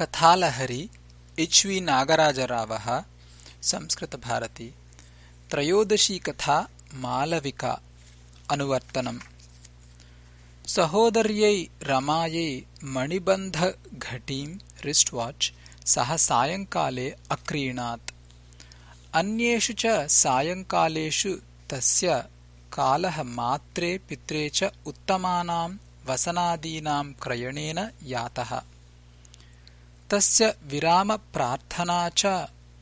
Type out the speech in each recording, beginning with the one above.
कथा मालविका अनुवर्तनम्। सहोदर्यै रमायै मणिबन्धघटीम् रिस्ट् वाच् सः सायङ्काले अक्रीणात्। अन्येषु च सायङ्कालेषु तस्य कालः मात्रे पित्रे च उत्तमानाम् वसनादीनाम् क्रयणेन यातः तस्य विरामप्रार्थना च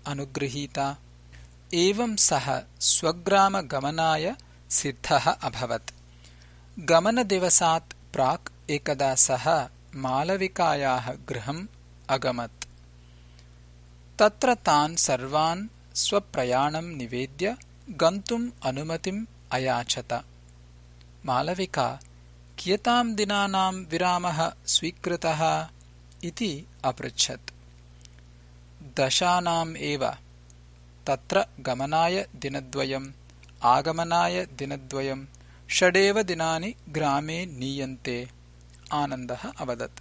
अनुगृहीता। एवम् सः स्वग्रामगमनाय सिद्धः अभवत्। गमनदिवसात् प्राक् एकदा सः मालविकायाः गृहम् अगमत्। तत्र तान् सर्वान् स्वप्रयाणम् निवेद्य गन्तुम् अनुमतिम् अयाचत। मालविका कियताम् दिनानाम् विरामः स्वीकृतः इति अपृच्छत्। दशानाम् एव। तत्र गमनाय दिनद्वयम् आगमनाय दिनद्वयम् षडेव दिनानि ग्रामे नीयन्ते। आनन्दः अवदत्।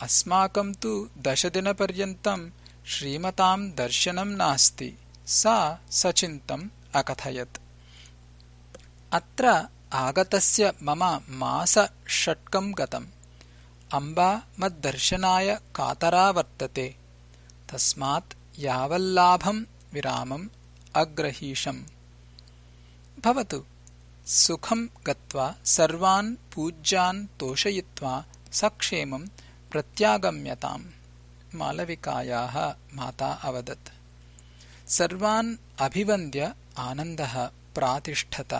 अस्माकम् तु दशदिनपर्यन्तम् श्रीमताम् दर्शनम् नास्ति। सा सचिन्तम् अकथयत्। अत्र आगतस्य मम मासषट्कम् गतम् अम्बा मद्दर्शनाय कातरा वर्तते तस्मात् यावल्लाभम् विरामम् अग्रहीषम् भवतु सुखम् गत्वा सर्वान् पूज्यान् तोषयित्वा सक्षेमम् प्रत्यागम्यताम्। मालविकायाः माता अवदत्। सर्वान् अभिवन्द्य आनन्दः प्रातिष्ठत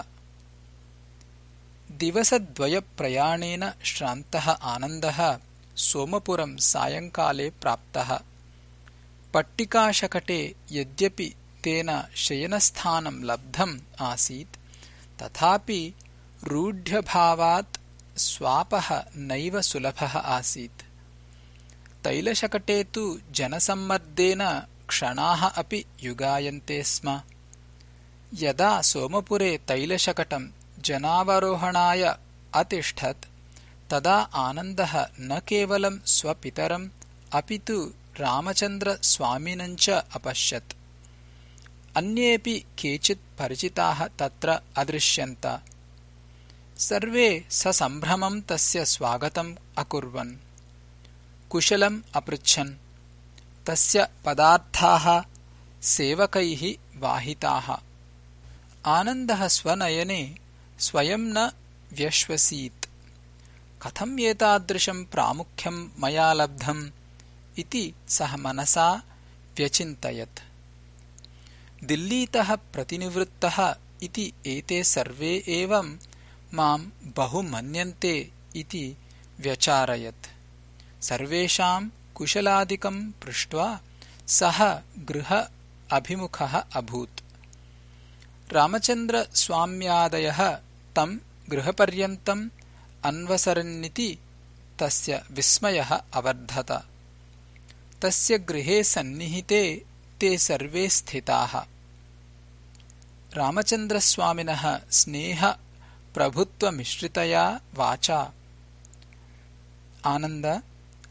दिवसद्वयप्रयाणेन श्रान्तः आनन्दः सोमपुरम् सायङ्काले प्राप्तः। पट्टिकाशकटे यद्यपि तेन शयनस्थानम् लब्धम् आसीत् तथापि रूढ्यभावात् स्वापः नैव सुलभः आसीत्। तैलशकटे तु जनसम्मर्देन क्षणाः अपि युगायन्ते स्म। यदा सोमपुरे तैलशकटम् जनावरोहणाय अतिष्ठत् तदा आनन्दः न केवलम् स्वपितरम् अपि तु रामचन्द्रस्वामिनम् च अपश्यत्। अन्येऽपि केचित् परिचिताः तत्र अदृश्यन्त। सर्वे ससम्भ्रमम् तस्य स्वागतम् अकुर्वन्। कुशलम् अपृच्छन्। तस्य पदार्थाः सेवकैः वाहिताः। आनन्दः स्वनयने स्वयम् न व्यश्वसीत्। कथम् एतादृशम् प्रामुख्यम् मया लब्धम् इति सः मनसा व्यचिन्तयत्। दिल्लीतः प्रतिनिवृत्तः इति एते सर्वे एवम् माम् बहु मन्यन्ते इति व्यचारयत्। सर्वेषाम् कुशलादिकम् पृष्ट्वा सः गृह अभिमुखः अभूत्। रामचन्द्रस्वाम्यादयः तम् गृहपर्यन्तम् अन्वसरन्निति तस्य विस्मयः अवर्धत। तस्य गृहे सन्निहिते ते सर्वे स्थिताः। रामचन्द्रस्वामिनः स्नेहप्रभुत्वमिश्रितया वाचा। आनन्द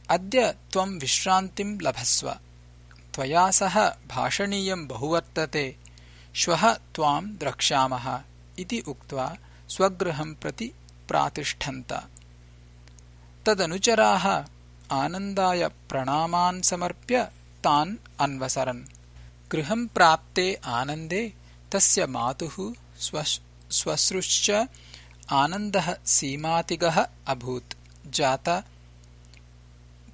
अद्य त्वम् विश्रान्तिम् लभस्व। त्वया सह भाषणीयम् बहु वर्तते श्वः त्वाम् द्रक्ष्यामः इति उक्त्वा स्वगृहम् प्रति प्रातिष्ठन्त। तदनुचराः आनन्दाय प्रणामान् समर्प्य तान् अन्वसरन्। गृहम् प्राप्ते आनन्दे तस्य मातुः स्वश्रुश्च आनन्दः सीमातिगः अभूत्। जात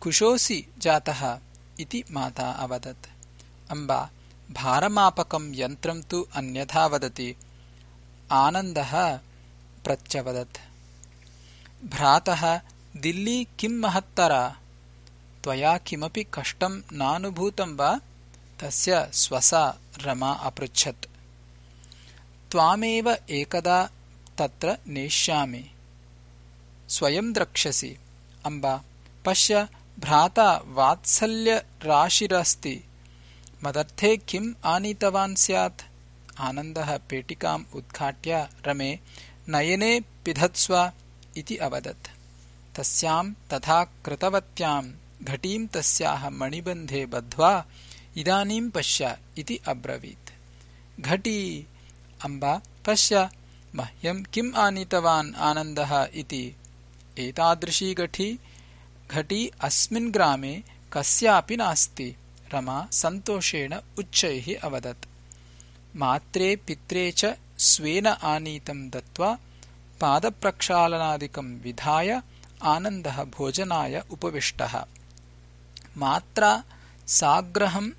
कुशोऽसि जातः इति माता अवदत्। अम्बा भारमापकम् यन्त्रम् तु अन्यथा वदति। आनन्दः प्रत्यवदत्। भ्रातः दिल्ली किम् महत्तरा? त्वया किमपि कष्टम् नानुभूतम् वा? तस्य स्वसा रमा अपृच्छत्। त्वामेव एकदा तत्र नेष्यामि। स्वयम् द्रक्ष्यसि। अम्बा पश्य भ्राता वात्सल्यराशिरस्ति। मदर्थे किम् आनीतवान् स्यात्? आनन्दः पेटिकाम् उद्घाट्य रमे नयने पिधत्स्व इति अवदत्। तस्याम् तथा कृतवत्याम् घटीम् तस्याः मणिबन्धे बद्ध्वा इदानीम् पश्य इति अब्रवीत्। घटी अम्बा पश्य मह्यम् किम् आनीतवान् आनन्दः इति? एतादृशी घटी घटी अस्मिन् ग्रामे कस्यापि नास्ति रमा सन्तोषेण उच्चैः अवदत्। मात्रे पित्रे च स्वेन आनीतम् दत्त्वा पादप्रक्षालनादिकम् विधाय आनन्दः भोजनाय उपविष्टः। मात्रा साग्रहम्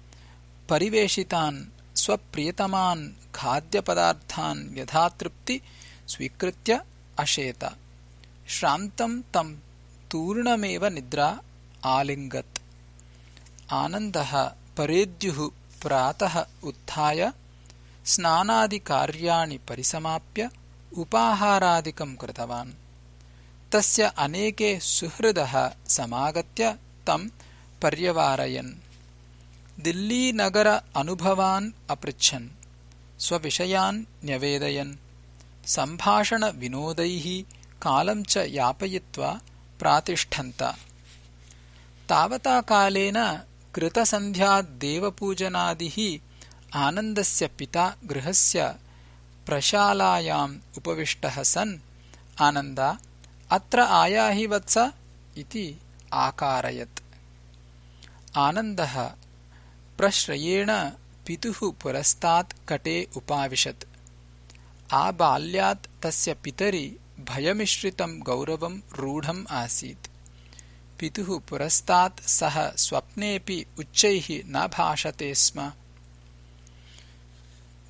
परिवेशितान् स्वप्रियतमान् खाद्यपदार्थान् यथातृप्ति स्वीकृत्य अशेत। श्रान्तम् तम् तूर्णमेव निद्रा आलिङ्गत्। आनन्दः परेद्युः प्रातः उत्थाय स्नानादिकार्याणि परिसमाप्य उपाहारादिकम् कृतवान्। तस्य अनेके सुहृदः समागत्य तम् पर्यवारयन्। दिल्लीनगर अनुभवान् अपृच्छन्। स्वविषयान् न्यवेदयन्। सम्भाषणविनोदैः कालम् च यापयित्वा प्रातिष्ठन्त। तावता कालेन कृतसन्ध्यादेवपूजनादिः आनन्दस्य पिता गृहस्य प्रशालायाम् उपविष्टः सन् आनन्दा अत्र आयाहि वत्स इति आकारयत्। आनन्दः प्रश्रयेण पितुः पुरस्तात् कटे उपाविशत्। आबाल्यात् तस्य पितरि भयमिश्रितम् गौरवम् रूढम् आसीत्। पितुः पुरस्तात् सः स्वप्नेऽपि उच्चैः न भाषते स्म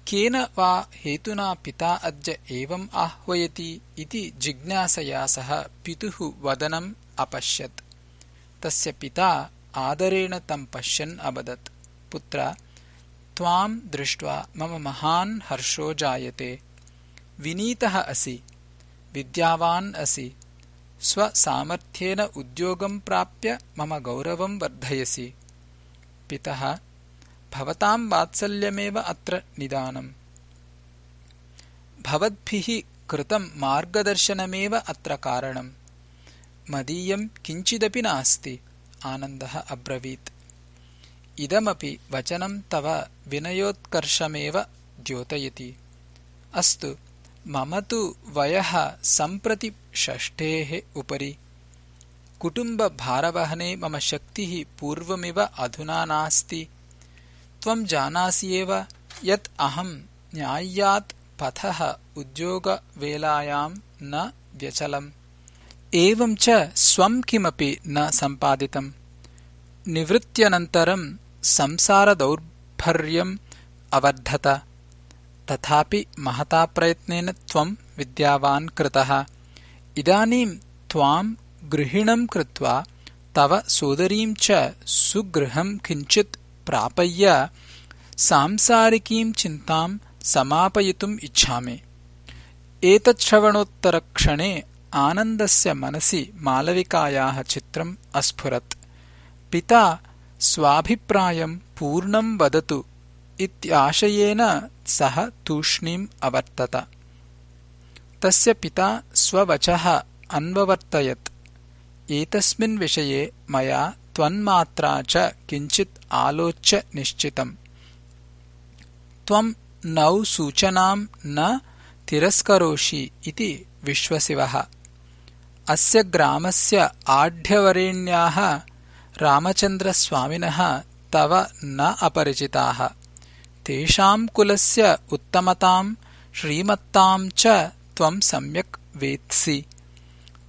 केन वा हेतुना पिता अद्य एवम् आह्वयति इति जिज्ञासया सह पितुः वदनम् अपश्यत्। तस्य पिता आदरेण तम् पश्यन् अवदत्। पुत्र त्वाम् दृष्ट्वा मम महान् हर्षो जायते। विनीतः असि विद्यावान् असि स्वसामर्थ्येन उद्योगम् प्राप्य मम गौरवम् वर्धयसि। पितः भवताम् वात्सल्यमेव अत्र निदानम् भवद्भिः कृतम् मार्गदर्शनमेव अत्र कारणम् मदीयम् किञ्चिदपि नास्ति आनन्दः अब्रवीत्। इदमपि वचनम् तव विनयोत्कर्षमेव द्योतयति। अस्तु मम तु वयः सम्प्रति षष्ठेः उपरि। कुटुम्बभारवहने मम शक्तिः पूर्वमिव अधुना नास्ति त्वम् जानासि एव यत् अहम् न्याय्यात् पथः उद्योगवेलायाम् न व्यचलम्। एवम् च स्वम् किमपि न सम्पादितम्। निवृत्त्यनन्तरम् संसारदौर्भर्यम् अवर्धत। तथापि महता प्रयत्नेन त्वम् विद्यावान् कृतः। इदानीम् त्वाम् गृहिणम् कृत्वा तव सोदरीम् च सुगृहम् किञ्चित् प्रापय्य सांसारिकीम् चिन्ताम् समापयितुम् इच्छामि। एतच्छ्रवणोत्तरक्षणे आनन्दस्य मनसि मालविकायाः चित्रम् अस्फुरत्। पिता स्वाभिप्रायम् पूर्णम् वदतु इत्याशयेन सः तूष्णीम् अवर्तत। तस्य पिता स्ववचः अन्ववर्तयत्। एतस्मिन् विषये मया त्वन्मात्रा च किञ्चित् आलोच्य निश्चितम्। त्वम् नौ सूचनाम् न तिरस्करोषि इति विश्वसिवः। अस्य ग्रामस्य आढ्यवरेण्याः रामचन्द्रस्वामिनः तव न अपरिचिताः। तेषाम् कुलस्य उत्तमताम् श्रीमत्ताम् च त्वम् सम्यक् वेत्सि।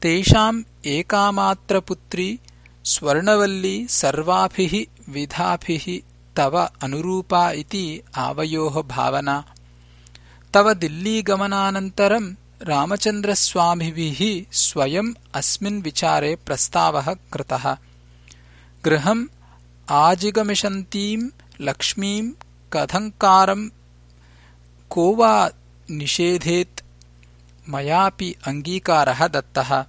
तेषाम् एकामात्रपुत्री स्वर्णवल्ली सर्वाभिः विधाभिः तव अनुरूपा इति आवयोः भावना। तव दिल्लीगमनानन्तरम् रामचन्द्रस्वामिभिः स्वयम् अस्मिन् विचारे प्रस्तावः कृतः। गृहम् आजिगमिषन्तीम् लक्ष्मीम् कथङ्कारम् को वा निषेधेत् मयापि अङ्गीकारः दत्तः।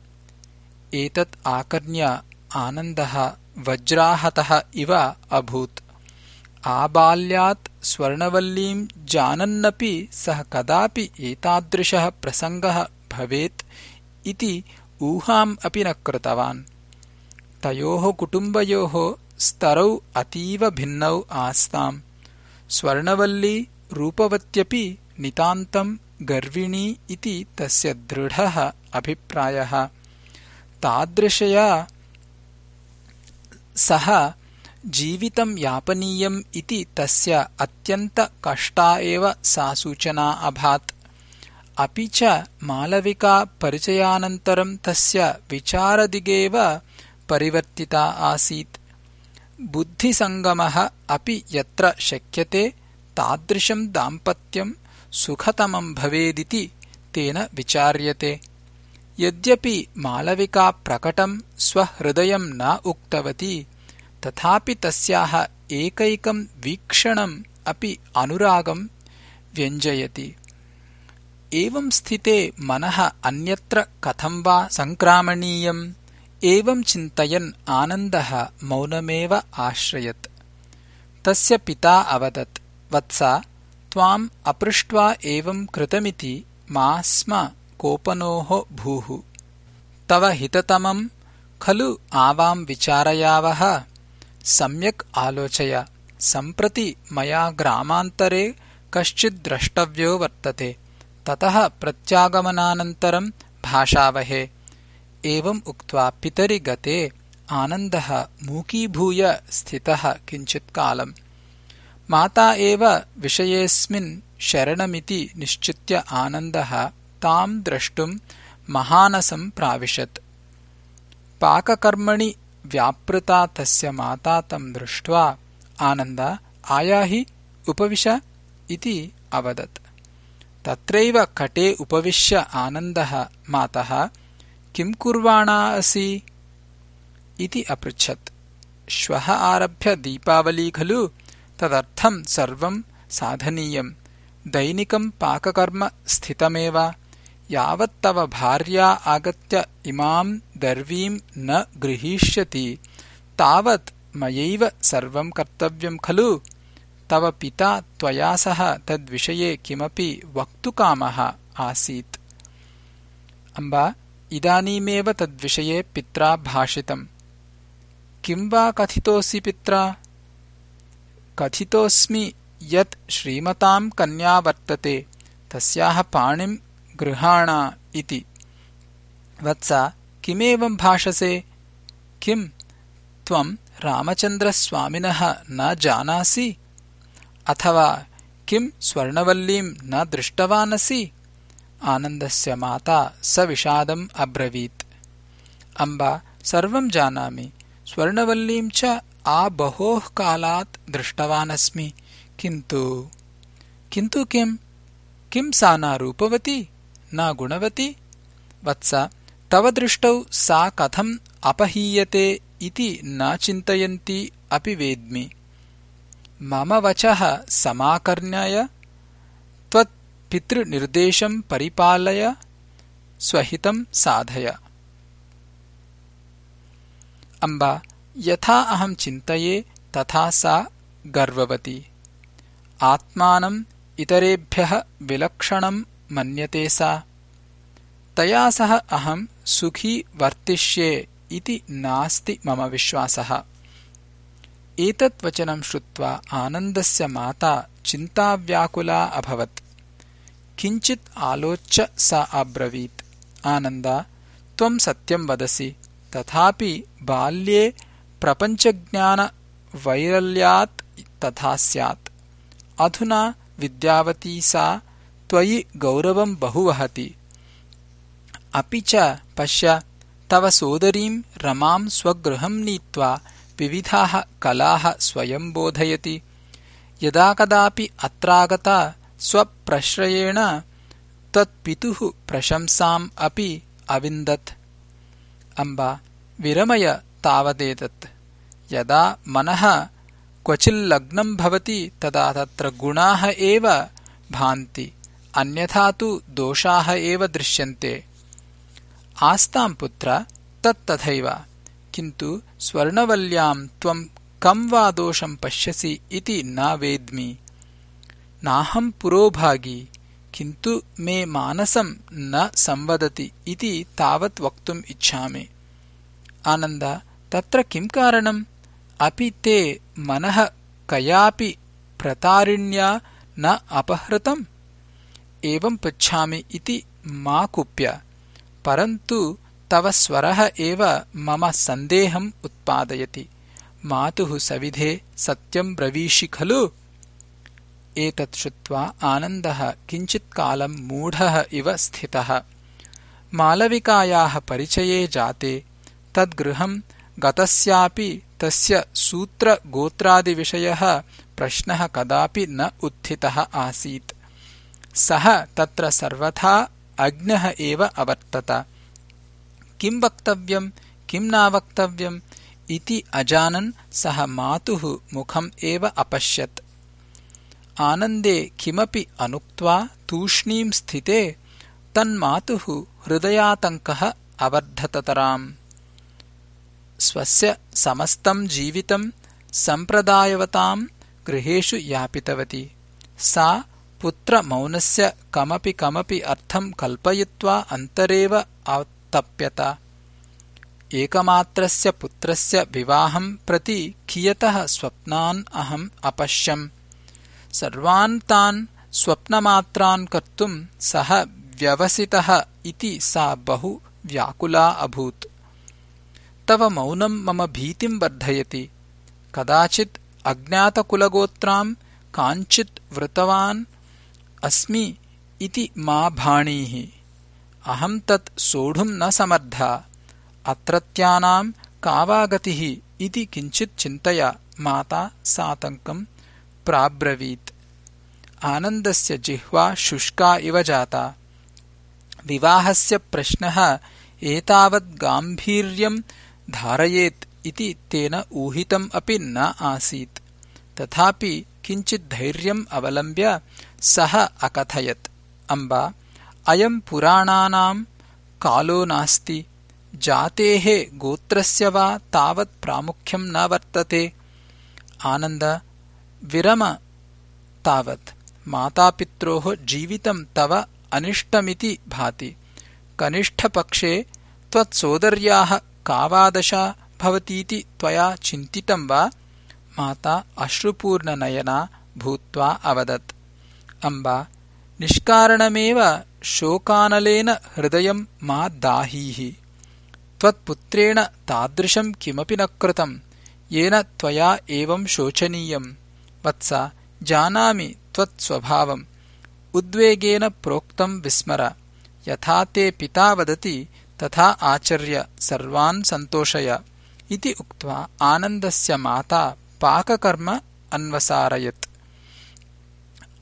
एतत् आकर्ण्य आनन्दः वज्राहतः इव अभूत्। आबाल्यात् स्वर्णवल्लीम् जानन्नपि सः कदापि एतादृशः प्रसङ्गः भवेत् इति ऊहाम् अपि न कृतवान्। तयोः कुटुम्बयोः स्तरौ अतीव भिन्नौ आस्ताम्। स्वर्णवल्ली रूपवत्यपि नितान्तम् गर्विणी इति तस्य दृढः अभिप्रायः। तादृशया सः जीवितम् यापनीयम् इति तस्य अत्यन्तकष्टा एव सा सूचना अभात्। अपि च मालविकापरिचयानन्तरम् तस्य विचारदिगेव परिवर्तिता आसीत्। बुद्धिसङ्गमः अपि यत्र शक्यते तादृशम् दाम्पत्यम् सुखतमम् भवेदिति तेन विचार्यते यद्यपि मालविका प्रकटम् स्वहृदयम् न उक्तवती तथापि तस्याः एकैकम् वीक्षणम् अपि अनुरागम् व्यञ्जयति। एवम् स्थिते मनः अन्यत्र कथम् वा सङ्क्रामणीयम् एवम् चिन्तयन् आनन्दः मौनमेव आश्रयत्। तस्य पिता अवदत् वत्स त्वाम् अपृष्ट्वा एवम् कृतमिति मा स्म कोपनोः भूः। तव हिततमम् खलु आवाम् विचारयावः। सम्यक् आलोचय। सम्प्रति मया ग्रामान्तरे कश्चिद्द्रष्टव्यो वर्तते। ततः प्रत्यागमनानन्तरम् भाषावहे। एवम् उक्त्वा पितरि गते आनन्दः मूकीभूय स्थितः किञ्चित्कालम् माता एव विषयेऽस्मिन् शरणमिति निश्चित्य आनन्दः द्रष्टुम् महानसम् प्राविशत्। पाककर्मणि व्यापृता तस्य माता तम् दृष्ट्वा आनन्द आयाहि उपविश इति अवदत्। तत्रैव कटे उपविश्य आनन्दः मातः किम् कुर्वाणा असि इति अपृच्छत्। श्वः आरभ्य दीपावली खलु तदर्थम् सर्वम् साधनीयम् दैनिकम् पाककर्म स्थितमेव यावत्तव भार्या आगत्य इमाम् दर्वीम् न गृहीष्यति। तावत् मयैव सर्वम् कर्तव्यम् खलु। तव पिता त्वया सह तद्विषये किमपि वक्तुकामः आसीत्। अम्ब इदानीमेव तद्विषये पित्रा भाषितम्। किम् वा कथितोऽसि पित्रा? कथितोऽस्मि यत् श्रीमताम् कन्या वर्तते तस्याः पाणिम् गृहाणा इति। वत्स किमेवम् भाषसे? किम् त्वम् रामचन्द्रस्वामिनः न जानासि? अथवा किम् स्वर्णवल्लीम् न दृष्टवानसि? आनन्दस्य माता सविषादम् अब्रवीत्। अम्ब सर्वम् जानामि। स्वर्णवल्लीम् च आबहोः कालात् दृष्टवानस्मि। किन्तु किन्तु किम् किम् सा न रूपवती न गुणवती? वत्स तव दृष्टौ सा कथम् अपहीयते इति न चिन्तयन्ती अपि वेद्मि। मम वचः समाकर्ण्य त्वत्पितृनिर्देशम् परिपालय स्वहितम् साधय। अम्ब यथा अहम् चिन्तये तथा सा गर्ववती। आत्मानम् इतरेभ्यः विलक्षणम् मन्यते सा। तया सह अहम् सुखी वर्तिष्ये इति नास्ति मम विश्वासः। एतत् वचनम् श्रुत्वा आनन्दस्य माता चिन्ताव्याकुला अभवत्। किञ्चित् आलोच्य सा अब्रवीत् आनन्द त्वम् सत्यम् वदसि तथापि बाल्ये प्रपञ्चज्ञानवैरल्यात् तथा स्यात्। अधुना विद्यावती सा त्वयि गौरवम् बहु वहति अपि च पश्य तव सोदरीम् रमाम् स्वगृहम् नीत्वा विविधाः कलाः स्वयम् बोधयति। यदा कदापि अत्रागता स्वप्रश्रयेण त्वत्पितुः प्रशंसाम् अपि अविन्दत्। अम्ब विरमय तावदेतत्। यदा मनः क्वचिल्लग्नम् भवति तदा तत्र गुणाः एव भान्ति अन्यथा तु दोषाः एव दृश्यन्ते। आस्ताम् पुत्र तत्तथैव किन्तु स्वर्णवल्याम् त्वम् कम् वा दोषम् पश्यसि इति न वेद्मि। नाहम् पुरोभागी किन्तु मे मानसम् न संवदति इति तावत् वक्तुम् इच्छामि। आनन्द तत्र किम् कारणम्? अपि ते मनः कयापि प्रतारिण्या न अपहृतम् एवम् पृच्छामि इति मा कुप्य। परन्तु तव स्वरः एव मम सन्देहम् उत्पादयति। मातुः सविधे सत्यम् ब्रवीषि खलु? एतत् श्रुत्वा आनन्दः किञ्चित्कालम् मूढः इव स्थितः। मालविकायाः परिचये जाते। तद्गृहम् गतस्यापि तस्य सूत्रगोत्रादिविषयः प्रश्नः कदापि न उत्थितः आसीत् सः तत्र सर्वथा अज्ञः एव अवर्तत। किम् वक्तव्यम् किम् नावक्तव्यम् इति अजानन् सः मातुः मुखम् एव अपश्यत्। आनन्दे किमपि अनुक्त्वा तूष्णीम् स्थिते तन्मातुः हृदयातङ्कः अवर्धततराम्। स्वस्य समस्तम् जीवितम् सम्प्रदायवताम् गृहेषु यापितवती। सा पुत्रमौनस्य कमपि कमपि अर्थम् कल्पयित्वा अन्तरेव अतप्यत एकमात्रस्य पुत्रस्य विवाहम् प्रति कियतः स्वप्नान् अहम् अपश्यम्। सर्वान् तान् स्वप्नमात्रान् कर्तुम् सः व्यवसितः इति सा बहु व्याकुला अभूत्। तव मौनम् मम भीतिम् वर्धयति। कदाचित् अज्ञातकुलगोत्राम् काञ्चित् वृतवान् अस्मि इति मा भाणीः। अहम् तत् सोढुम् न समर्था। अत्रत्यानाम् का इति किञ्चित् चिन्तया माता सातङ्कम् प्राब्रवीत्। आनन्दस्य जिह्वा शुष्का इव जाता। विवाहस्य प्रश्नः एतावत् गाम्भीर्यम् धारयेत् इति तेन ऊहितम् अपि न आसीत्। तथापि धैर्यम् अवलम्ब्य सः अकथयत्। अम्ब अयम् पुराणानाम् कालो नास्ति। जातेः गोत्रस्य वा तावत् प्रामुख्यम् न वर्तते। आनन्द विरम तावत्। मातापित्रोः जीवितम् तव अनिष्टमिति भाति। कनिष्ठपक्षे त्वत्सोदर्याः का वा दशा भवतीति त्वया चिन्तितम् वा? माता अश्रुपूर्णनयना भूत्वा अवदत् अम्बा निष्कारणमेव शोकानलेन हृदयम् मा दाहीः त्वत्पुत्रेण तादृशम् किमपि न कृतम् येन त्वया एवम् शोचनीयम् वत्स जानामि त्वत्स्वभावम् उद्वेगेन प्रोक्तम् विस्मर यथा ते पिता वदति तथा आचर्य सर्वान् सन्तोषय इति उक्त्वा आनन्दस्य माता पाककर्म अन्वसारयत्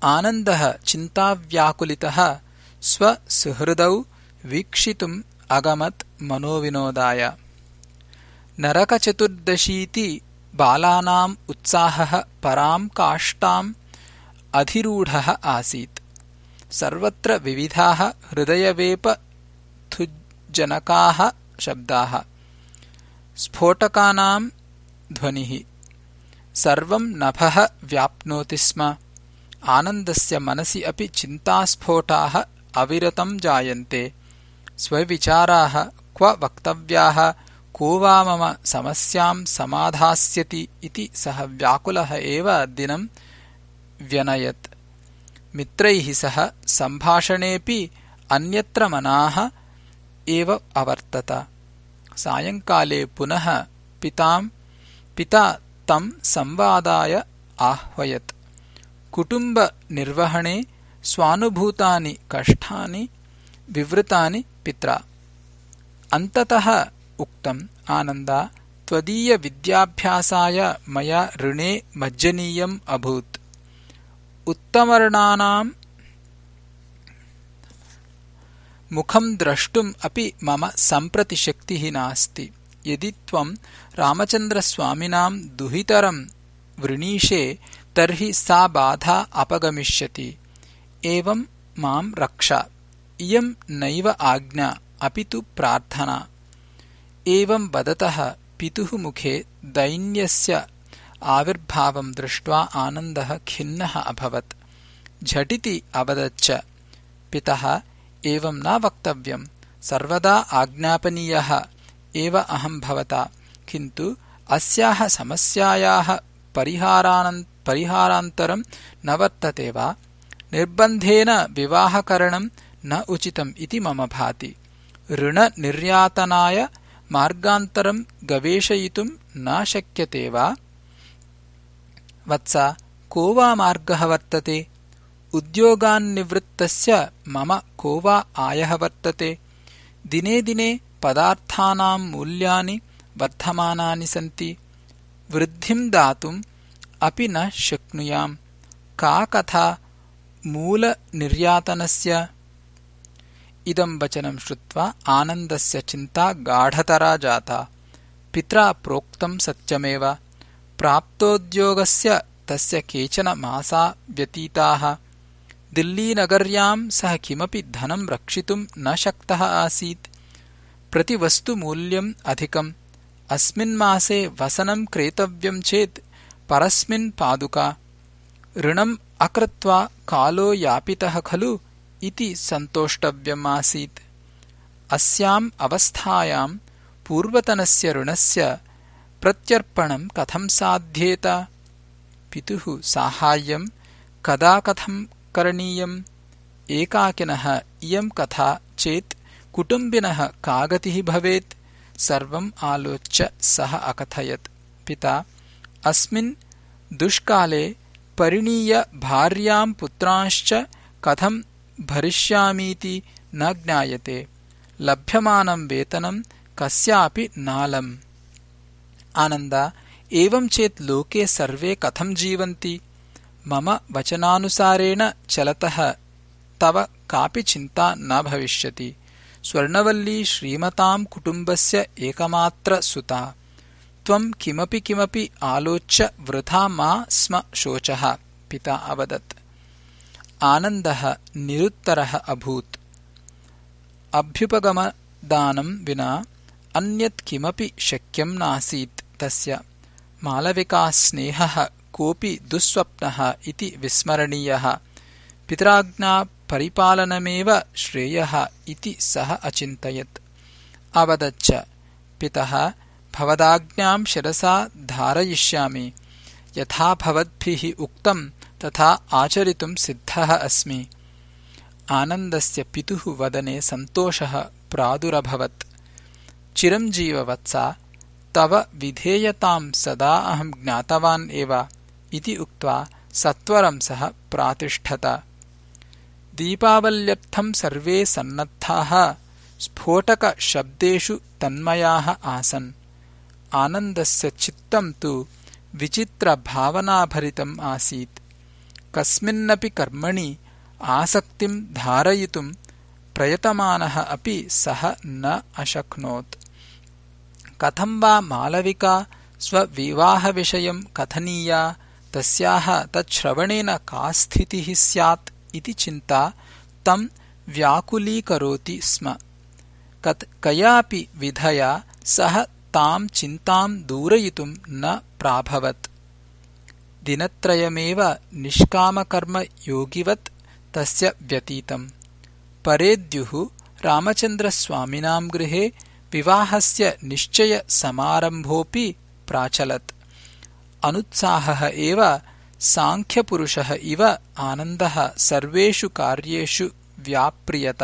आनन्दः चिन्ताव्याकुलितः स्वसुहृदौ वीक्षितुम् अगमत् मनोविनोदाय। नरकचतुर्दशीति बालानाम् उत्साहः पराम् काष्ठाम् अधिरूढः आसीत्। सर्वत्र विविधाः हृदयवेपथुजनकाः शब्दाः। स्फोटकानाम् ध्वनिः। सर्वम् नभः व्याप्नोति स्म आनन्दस्य मनसि अपि चिन्तास्फोटाः अविरतम् जायन्ते। स्वविचाराः क्व वक्तव्याः को वा मम समस्याम् समाधास्यति इति सः व्याकुलः एव दिनम् व्यनयत्। मित्रैः सह सम्भाषणेऽपि अन्यत्र मनाः एव अवर्तत। सायङ्काले पुनः पिताम् पिता तम् संवादाय आह्वयत् कुटुम्बनिर्वहणे स्वानुभूतानि कष्टानि विवृतानि पित्रा। अन्ततः उक्तम् आनन्दा त्वदीयविद्याभ्यासाय मया ऋणे मज्जनीयम् अभूत्। उत्तमर्णानाम् मुखम् द्रष्टुम् अपि मम सम्प्रति शक्तिः नास्ति। यदि त्वम् रामचन्द्रस्वामिनाम् दुहितरम् वृणीषे तर्हि सा बाधा अपगमिष्यति। एवम् माम् रक्ष। इयम् नैव आज्ञा अपि तु प्रार्थना। एवम् वदतः पितुः मुखे दैन्यस्य आविर्भावम् दृष्ट्वा आनन्दः खिन्नः अभवत्। झटिति अवदच्च। पितः एवम् न वक्तव्यम् सर्वदा आज्ञापनीयः एव अहम् भवता। किन्तु अस्याः समस्यायाः परिहारान्तरम् न वर्तते वा? निर्बन्धेन विवाहकरणम् न उचितम् इति मम भाति। ऋणनिर्यातनाय मार्गान्तरम् गवेषयितुम् न शक्यते वा? वत्स को वा मार्गः वर्तते? उद्योगान्निवृत्तस्य मम को वा आयः वर्तते? दिने दिने पदार्थानाम् मूल्यानि वर्धमानानि सन्ति। वृद्धिम् दातुम् अपि न शक्नुयाम्। का कथा मूलनिर्यातनस्य? इदम् वचनम् श्रुत्वा आनन्दस्य चिन्ता गाढतरा जाता। पित्रा प्रोक्तम् सत्यमेव। प्राप्तोद्योगस्य तस्य केचन मासा व्यतीताः। दिल्लीनगर्याम् सः किमपि धनम् रक्षितुम् न शक्तः आसीत्। प्रतिवस्तुमूल्यम् अधिकम्। अस्मिन्मासे वसनम् क्रेतव्यम् चेत् परस्मिन् पादुका। ऋणम् अकृत्वा कालो यापितः खलु इति सन्तोष्टव्यमासीत् अस्याम् अवस्थायाम् पूर्वतनस्य ऋणस्य प्रत्यर्पणम् कथम् साध्येत? पितुः साहाय्यम् कदा कथम् करणीयम्? एकाकिनः इयम् कथा चेत् कुटुम्बिनः का गतिः भवेत्? सर्वम् आलोच्य सः अकथयत्। पिता अस्मिन् दुष्काले परिणीय भार्याम् पुत्रांश्च कथम् भरिष्यामीति न ज्ञायते। लभ्यमानम् वेतनम् कस्यापि नालम्। आनन्द एवम् चेत् लोके सर्वे कथम् जीवन्ति? मम वचनानुसारेण चलतः। तव कापि चिन्ता न भविष्यति। स्वर्णवल्ली श्रीमताम् कुटुम्बस्य एकमात्र सुता किमपि किमपि आलोच्य वृथा मा स्म शोचः। पिता अवदत्। आनन्दः निरुत्तरः अभूत्। अभ्युपगमदानम् विना अन्यत् किमपि शक्यम् नासीत् तस्य। मालविकास्नेहः कोऽपि दुःस्वप्नः इति विस्मरणीयः। पितराज्ञापरिपालनमेव श्रेयः इति सः अचिन्तयत्। अवदच्च पितः भवदाज्ञाम् शिरसा धारयिष्यामि। यथा भवद्भिः उक्तम् तथा आचरितुम् सिद्धः अस्मि। आनन्दस्य पितुः वदने सन्तोषः प्रादुरभवत्। चिरञ्जीववत्सा तव विधेयताम् सदा अहम् ज्ञातवान् एव इति उक्त्वा सत्वरम् सः प्रातिष्ठत। दीपावल्यर्थम् सर्वे सन्नद्धाः स्फोटकशब्देषु तन्मयाः आसन् आनन्दस्य चित्तम् तु विचित्रभावनाभरितम् आसीत्। कस्मिन्नपि कर्मणि आसक्तिम् धारयितुम् प्रयतमानः अपि सः न अशक्नोत्। कथम् वा मालविका स्वविवाहविषयम् कथनीया तस्याः तच्छ्रवणेन का स्थितिः स्यात् इति चिन्ता तम् व्याकुलीकरोति स्म। कयापि विधया सः ताम् चिन्ताम् दूरयितुम् न प्राभवत्। दिनत्रयमेव निष्कामकर्मयोगिवत् तस्य व्यतीतम्। परेद्युः रामचन्द्रस्वामिनाम् गृहे विवाहस्य निश्चयसमारम्भोऽपि प्राचलत्। अनुत्साहः एव साङ्ख्यपुरुषः इव आनन्दः सर्वेषु कार्येषु व्याप्रियत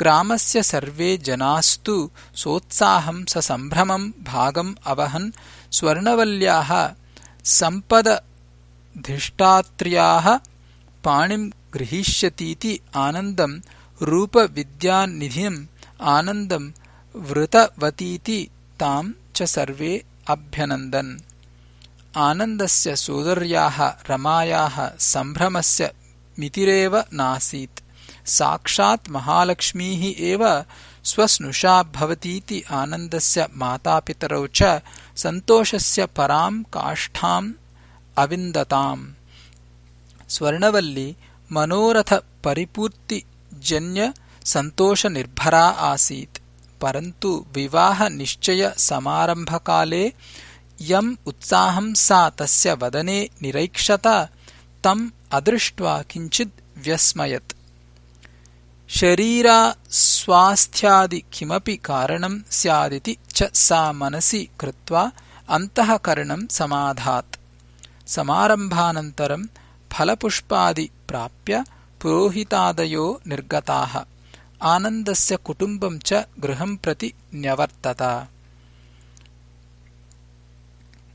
ग्रामस्य सर्वे जनास्तु सोत्साहम् ससम्भ्रमम् भागम् अवहन् स्वर्णवल्याः सम्पदधिष्ठात्र्याः पाणिम् गृहीष्यतीति आनन्दम् रूपविद्यानिधिम् आनन्दम् वृतवतीति ताम् च सर्वे अभ्यनन्दन्। आनन्दस्य सोदर्याः रमायाः सम्भ्रमस्य मितिरेव नासीत् साक्षात् महालक्ष्मीः एव स्वस्नुषा भवतीति आनन्दस्य मातापितरौ च सन्तोषस्य पराम् काष्ठाम् अविन्दताम्। स्वर्णवल्ली मनोरथपरिपूर्तिजन्यसन्तोषनिर्भरा आसीत्। परन्तु विवाहनिश्चयसमारम्भकाले यम् उत्साहम् सा तस्य वदने निरैक्षत तम् अदृष्ट्वा किञ्चिद् व्यस्मयत् शरीरास्वास्थ्यादि किमपि कारणं स्यादिति च सा मनसि कृत्वा अन्तःकरणं समाधात्। समारम्भानन्तरं फलपुष्पादि प्राप्य पुरोहितादयो निर्गताः। आनन्दस्य कुटुम्बं च गृहं प्रति न्यवर्तत